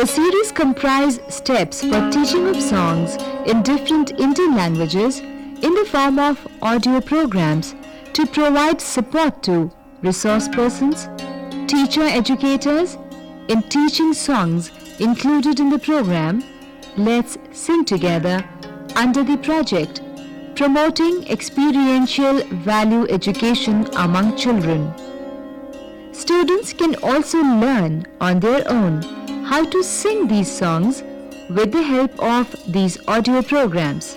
The series comprise steps for teaching of songs in different Indian languages in the form of audio programs to provide support to resource persons, teacher educators in teaching songs included in the program Let's Sing Together under the project Promoting Experiential Value Education Among Children. Students can also learn on their own how to sing these songs with the help of these audio programs.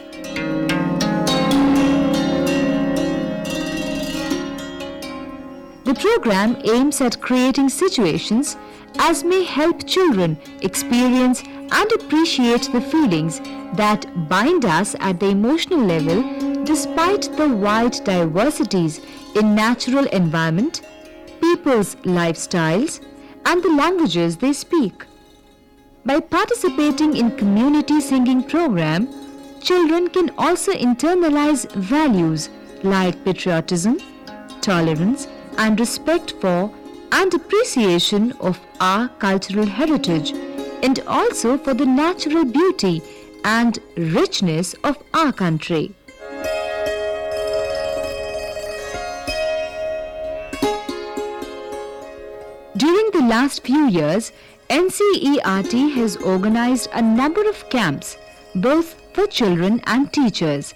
The program aims at creating situations as may help children experience and appreciate the feelings that bind us at the emotional level despite the wide diversities in natural environment, people's lifestyles and the languages they speak. By participating in community singing program, children can also internalize values like patriotism, tolerance and respect for and appreciation of our cultural heritage and also for the natural beauty and richness of our country. During the last few years, NCERT has organized a number of camps, both for children and teachers.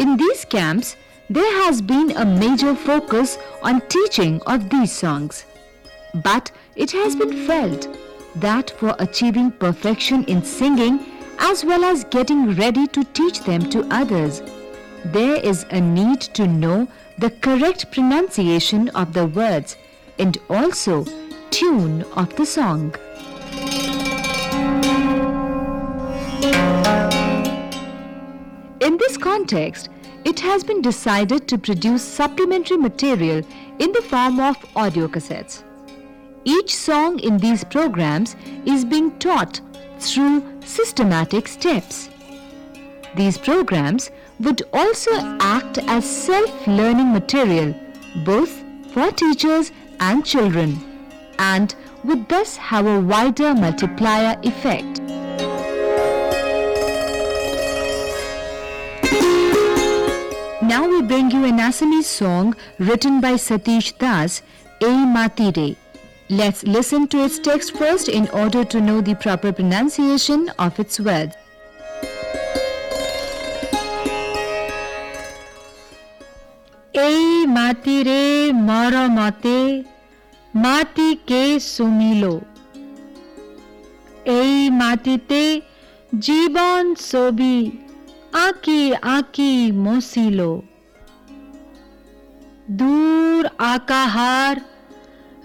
In these camps, there has been a major focus on teaching of these songs. But it has been felt that for achieving perfection in singing as well as getting ready to teach them to others, there is a need to know the correct pronunciation of the words and also tune of the song. In this context, it has been decided to produce supplementary material in the form of audio cassettes. Each song in these programs is being taught through systematic steps. These programs would also act as self-learning material both for teachers and children and would thus have a wider multiplier effect. Now we bring you an Assamese song written by Satish Das, A Matire. Let's listen to its text first in order to know the proper pronunciation of its words. এই মাটিরে মরমতে মাটিকে সুমিল এই মাটিতে জীবন ছবি আঁকি আঁকি মচিল দূর আকাহার,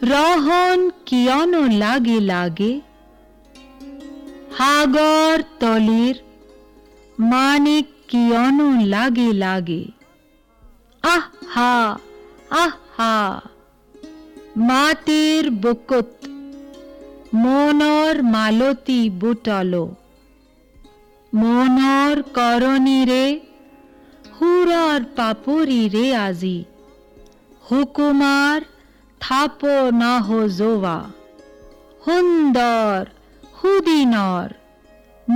রহন কিয়নো লাগে লাগে। সাগৰ তলিৰ মানিক কিয়নো লাগে লাগে। আহা আহা। মাটিৰ বুকুত মনৰ মালতী বুটল। মনৰ কৰণীৰে সুৰৰ পাপৰিৰে আজি হুকুমাৰ থাপ নহজোৱা সুন্দৰ সুদিনৰ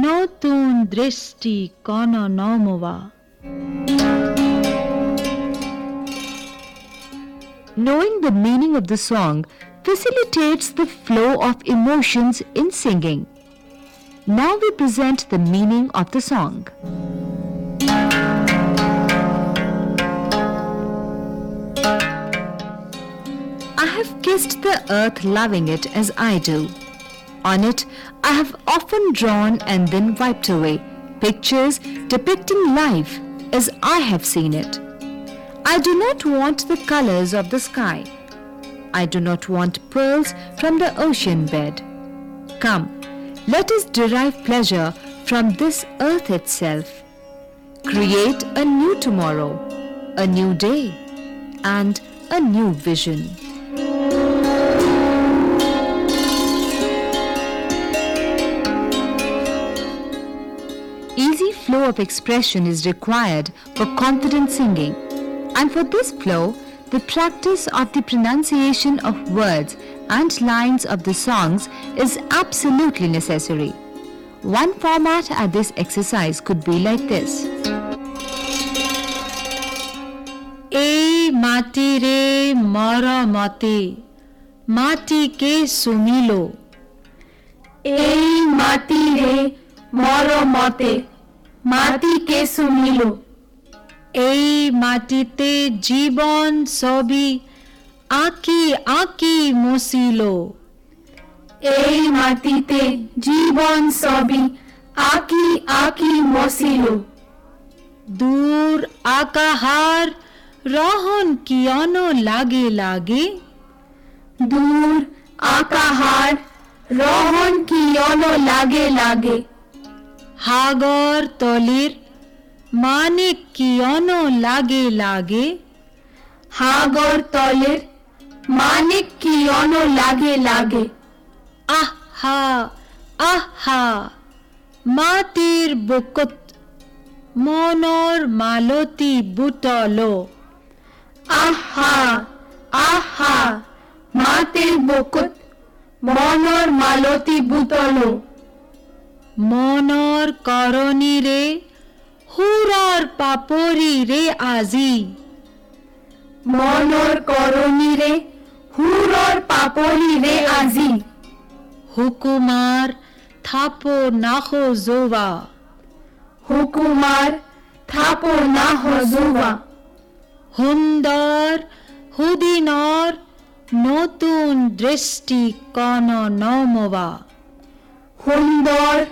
নতুন দৃষ্টি কণ নমোৱা Knowing the meaning of the song facilitates the flow of emotions in singing. Now we present the meaning of the song. I have kissed the earth loving it as I do. On it, I have often drawn and then wiped away pictures depicting life as I have seen it. I do not want the colors of the sky. I do not want pearls from the ocean bed. Come, let us derive pleasure from this earth itself. Create a new tomorrow, a new day, and a new vision. Easy flow of expression is required for confident singing, and for this flow, the practice of the pronunciation of words and lines of the songs is absolutely necessary. One format at this exercise could be like this. এই মাটিরে মরমতে মাটিকে সুমিল এই মাটিরে মরমতে মাটিকে সুমিল এই মাটিতে জীবন ছবি আঁকি আঁকি মুছিল এই মাটিতে জীবন ছবি আঁকি আঁকি মচিল দূর আকাহার রহন কিয়নো লাগে লাগে? দূর আকাহার রহন কিয়নো লাগে লাগে। হাগর তলির মানে কিয়নো লাগে লাগে? হাগর তলের মানিক কিয়নো লাগে লাগে। আহা আহা মাটির বুকুত মনৰ মালতী বুটল। আহা আহা মাতের বকুত মনৰ মালতী বুতলো মনৰ কৰণীৰে সুৰৰ পাপৰিৰে আজি। মনৰ কৰণীৰে সুৰৰ পাপৰিৰে আজি হুকুমাৰ থাপো নাসজোৱা হুকুমাৰ থাপো না সজোৱা সুন্দৰ সুদিনৰ নতুন দৃষ্টিকণ নমোৱা সুন্দৰ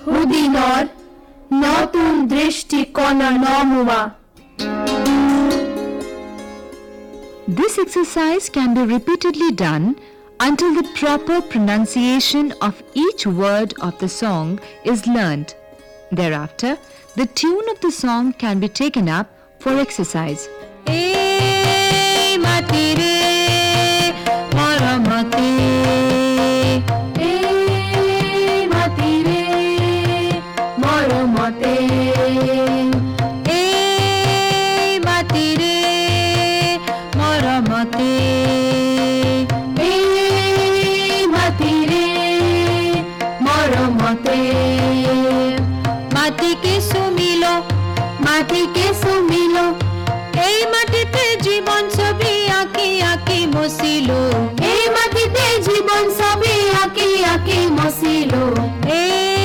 সুদিনৰ নতুন দৃষ্টিকোণ নমোৱা This exercise can be repeatedly done until the proper pronunciation of each word of the song is learnt. Thereafter, the tune of the song can be taken up for exercise. এই মাটিকে সুমিল মাটি কে সুমিল এই মাটিতে জীবন ছবি আঁকি আঁকি মসিল। এই মাটিতে জীবন ছবি আঁকি আঁকি মসিল। এই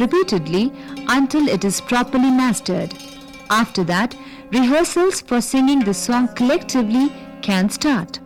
repeatedly until it is properly mastered. After that, rehearsals for singing the song collectively can start.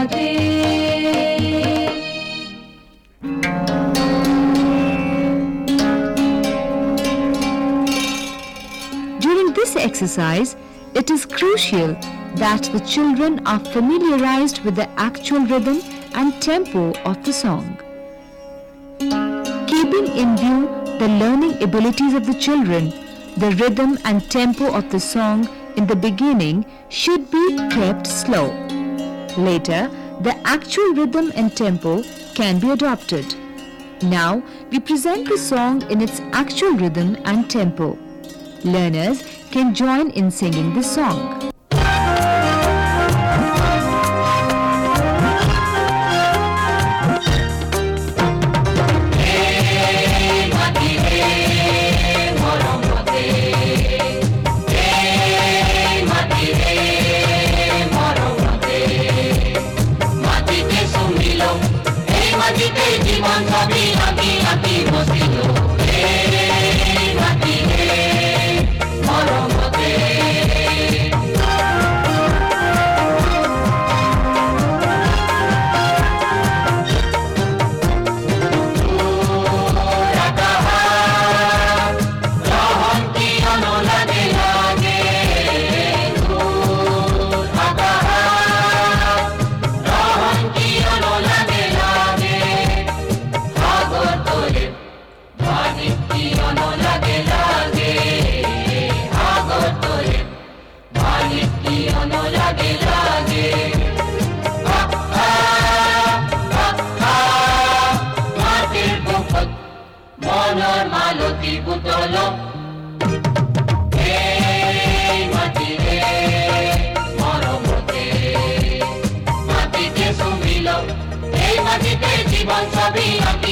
During this exercise, it is crucial that the children are familiarized with the actual rhythm and tempo of the song. Keeping in view the learning abilities of the children, the rhythm and tempo of the song in the beginning should be kept slow. Later, the actual rhythm and tempo can be adopted. Now, we present the song in its actual rhythm and tempo. Learners can join in singing the song. one মাটিতে জীবন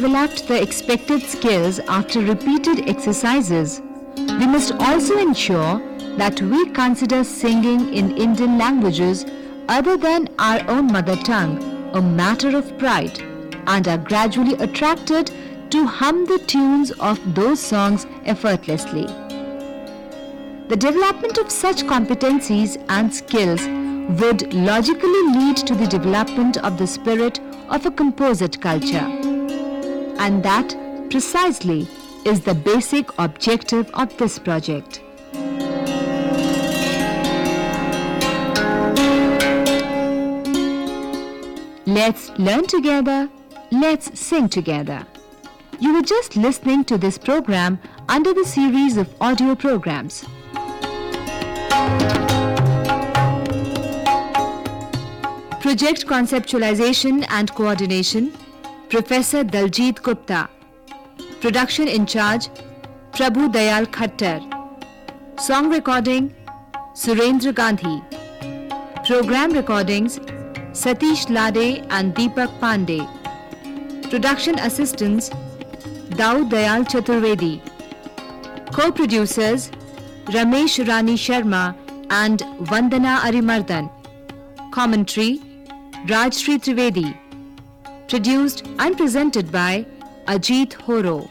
Developed the expected skills after repeated exercises, we must also ensure that we consider singing in Indian languages other than our own mother tongue a matter of pride and are gradually attracted to hum the tunes of those songs effortlessly. The development of such competencies and skills would logically lead to the development of the spirit of a composite culture. And that precisely is the basic objective of this project. Let's learn together, let's sing together. You were just listening to this program under the series of audio programs. Project Conceptualization and Coordination professor Daljit Gupta. Production incharge Prabhu Dayal Khattar. Song recording Surendra Gandhi. Programme recordings Satish Lade and Deepak Pandey. Production assistants Dau Dayal Chaturvedi. Co producers Ramesh Rani Sharma and Vandana Arimardhan. Commentary Rajshri Trivedi. Produced and presented by Ajit Horo.